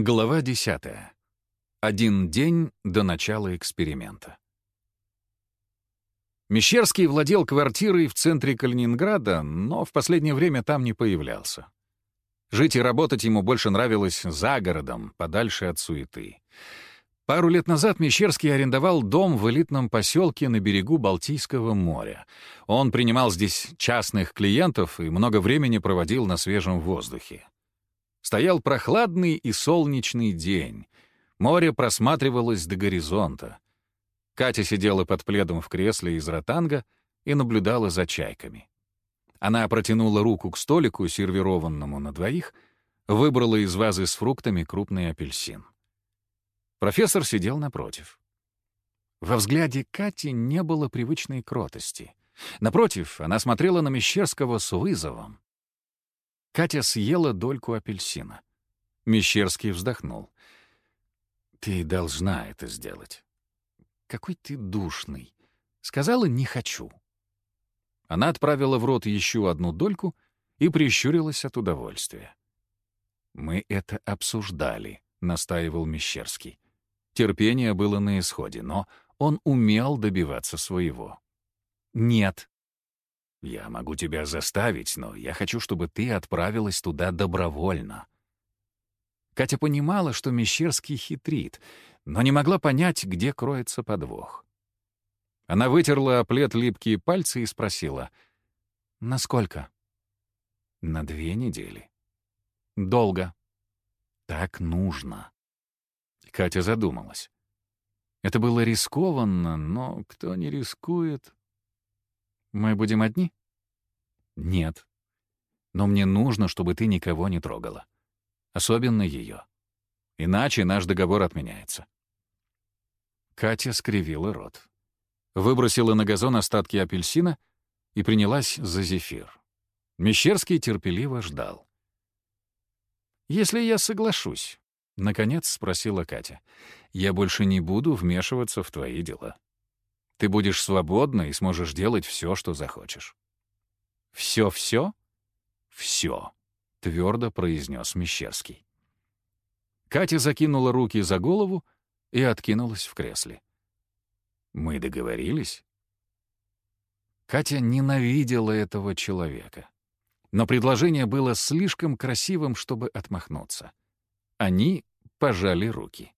Глава 10. Один день до начала эксперимента. Мещерский владел квартирой в центре Калининграда, но в последнее время там не появлялся. Жить и работать ему больше нравилось за городом, подальше от суеты. Пару лет назад Мещерский арендовал дом в элитном поселке на берегу Балтийского моря. Он принимал здесь частных клиентов и много времени проводил на свежем воздухе. Стоял прохладный и солнечный день. Море просматривалось до горизонта. Катя сидела под пледом в кресле из ротанга и наблюдала за чайками. Она протянула руку к столику, сервированному на двоих, выбрала из вазы с фруктами крупный апельсин. Профессор сидел напротив. Во взгляде Кати не было привычной кротости. Напротив, она смотрела на Мещерского с вызовом. Катя съела дольку апельсина. Мещерский вздохнул. «Ты должна это сделать». «Какой ты душный». Сказала «не хочу». Она отправила в рот еще одну дольку и прищурилась от удовольствия. «Мы это обсуждали», — настаивал Мещерский. Терпение было на исходе, но он умел добиваться своего. «Нет», я могу тебя заставить, но я хочу, чтобы ты отправилась туда добровольно». Катя понимала, что Мещерский хитрит, но не могла понять, где кроется подвох. Она вытерла плед липкие пальцы и спросила, «Насколько?» «На две недели». «Долго». «Так нужно». Катя задумалась. Это было рискованно, но кто не рискует, мы будем одни? Нет. Но мне нужно, чтобы ты никого не трогала. Особенно ее. Иначе наш договор отменяется. Катя скривила рот. Выбросила на газон остатки апельсина и принялась за зефир. Мещерский терпеливо ждал. «Если я соглашусь», — наконец спросила Катя, — «я больше не буду вмешиваться в твои дела». Ты будешь свободна и сможешь делать все, что захочешь. «Все-все?» «Все», — твердо произнес Мещерский. Катя закинула руки за голову и откинулась в кресле. «Мы договорились?» Катя ненавидела этого человека. Но предложение было слишком красивым, чтобы отмахнуться. Они пожали руки.